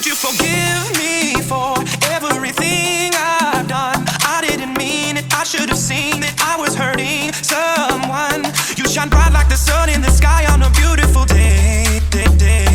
Would you forgive me for everything I've done? I didn't mean it. I should have seen that I was hurting someone. You shine bright like the sun in the sky on a beautiful day. day, day.